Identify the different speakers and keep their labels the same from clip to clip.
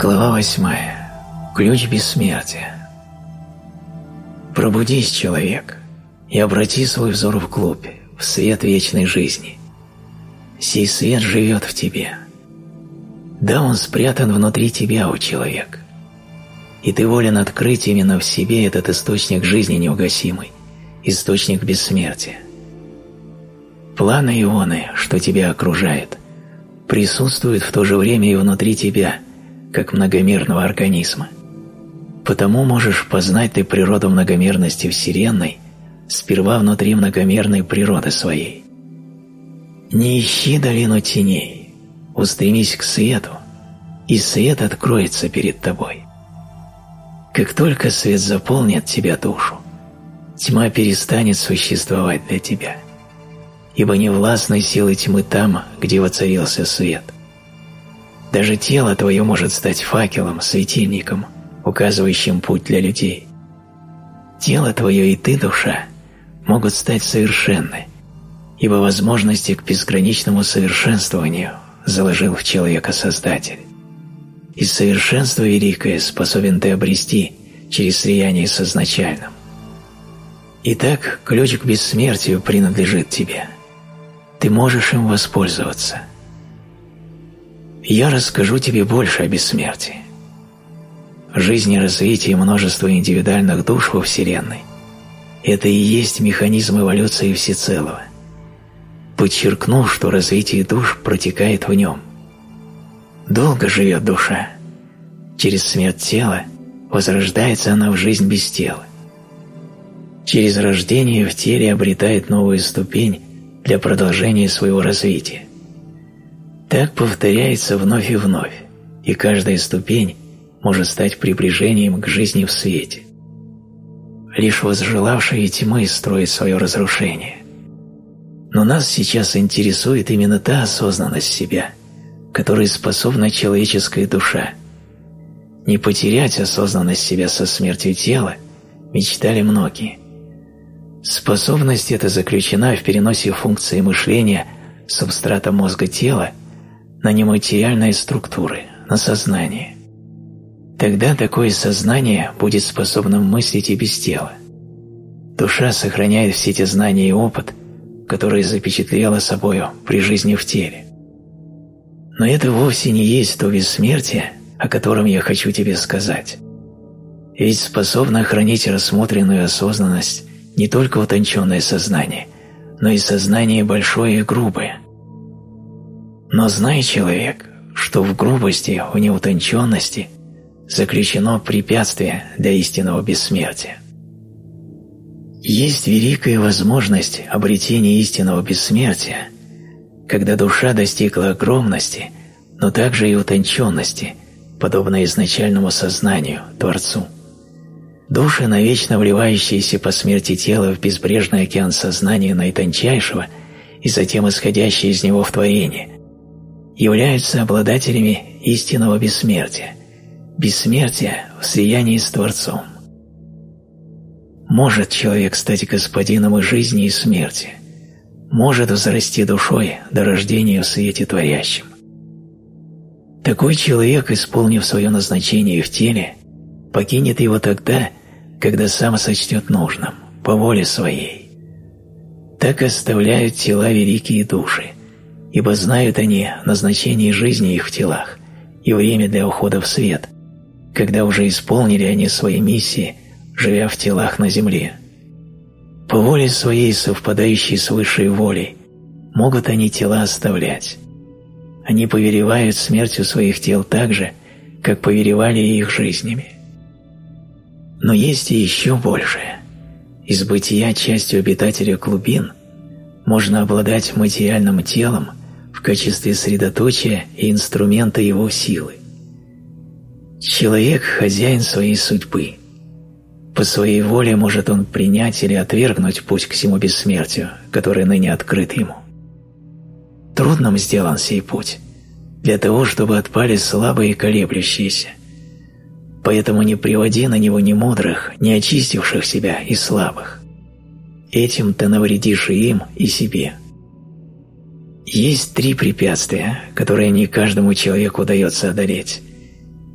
Speaker 1: Глава восьмая. Ключ бессмертия. Пробудись, человек, и обрати свой взор вглубь, в свет вечной жизни. Сей свет живет в тебе. Да, он спрятан внутри тебя, у человек. И ты волен открыть именно в себе этот источник жизни неугасимый, источник бессмертия. Планы ионы, что тебя окружает, присутствуют в то же время и внутри тебя – как многомерного организма. Потому можешь познать ты природу многомерности Вселенной сперва внутри многомерной природы своей. Не ищи долину теней, устремись к свету, и свет откроется перед тобой. Как только свет заполнит тебя душу, тьма перестанет существовать для тебя, ибо не властной силы тьмы там, где воцарился свет – даже тело твое может стать факелом, светильником, указывающим путь для людей. Тело твое и ты, душа, могут стать совершенны, ибо возможности к безграничному совершенствованию заложил в человека Создатель. И совершенство великое способен ты обрести через слияние с изначальным. Итак, ключ к бессмертию принадлежит тебе. Ты можешь им воспользоваться – я расскажу тебе больше о бессмертии. Жизнь и развитие множества индивидуальных душ во Вселенной – это и есть механизм эволюции всецелого. Подчеркну, что развитие душ протекает в нем. Долго живет душа. Через смерть тела возрождается она в жизнь без тела. Через рождение в теле обретает новую ступень для продолжения своего развития. Так повторяется вновь и вновь, и каждая ступень может стать приближением к жизни в свете. Лишь возжелавшие тьмы строят свое разрушение. Но нас сейчас интересует именно та осознанность себя, которой способна человеческая душа. Не потерять осознанность себя со смертью тела мечтали многие. Способность эта заключена в переносе функции мышления субстрата мозга тела на нематериальные структуры, на сознание. Тогда такое сознание будет способным мыслить и без тела. Душа сохраняет все те знания и опыт, которые запечатлела собою при жизни в теле. Но это вовсе не есть то бессмертие, о котором я хочу тебе сказать. Ведь способно хранить рассмотренную осознанность не только утонченное сознание, но и сознание большое и грубое – но знай, человек, что в грубости, в неутонченности заключено препятствие для истинного бессмертия. Есть великая возможность обретения истинного бессмертия, когда душа достигла огромности, но также и утонченности, подобно изначальному сознанию, Творцу. Души, навечно вливающиеся по смерти тела в безбрежный океан сознания наитончайшего и затем исходящие из него в творение, являются обладателями истинного бессмертия, бессмертия в слиянии с Творцом. Может человек стать господином и жизни, и смерти, может взрасти душой до рождения в свете творящем. Такой человек, исполнив свое назначение в теле, покинет его тогда, когда сам сочтет нужным, по воле своей. Так оставляют тела великие души – ибо знают они назначение жизни их в телах и время для ухода в свет, когда уже исполнили они свои миссии, живя в телах на земле. По воле своей, совпадающей с высшей волей, могут они тела оставлять. Они повелевают смертью своих тел так же, как повелевали их жизнями. Но есть и еще большее. Из бытия частью обитателя глубин можно обладать материальным телом в качестве средоточия и инструмента его силы. Человек – хозяин своей судьбы. По своей воле может он принять или отвергнуть путь к всему бессмертию, который ныне открыт ему. Трудным сделан сей путь, для того, чтобы отпали слабые и колеблющиеся. Поэтому не приводи на него ни мудрых, ни очистивших себя и слабых. Этим ты навредишь и им, и себе – есть три препятствия, которые не каждому человеку удается одолеть,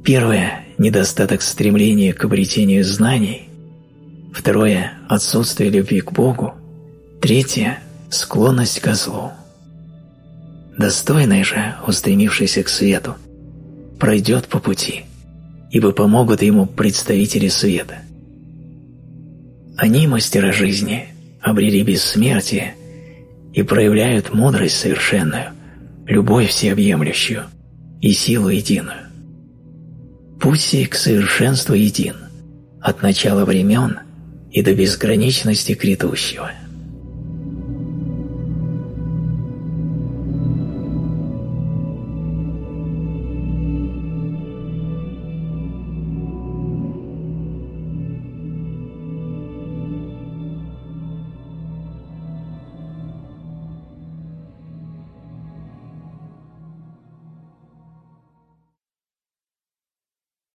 Speaker 1: Первое – недостаток стремления к обретению знаний. Второе – отсутствие любви к Богу. Третье – склонность к злу. Достойный же, устремившийся к свету, пройдет по пути, ибо помогут ему представители света. Они, мастера жизни, обрели бессмертие и проявляют мудрость совершенную, любовь всеобъемлющую и силу единую. Путь сей к совершенству един, от начала времен и до бесконечности грядущего –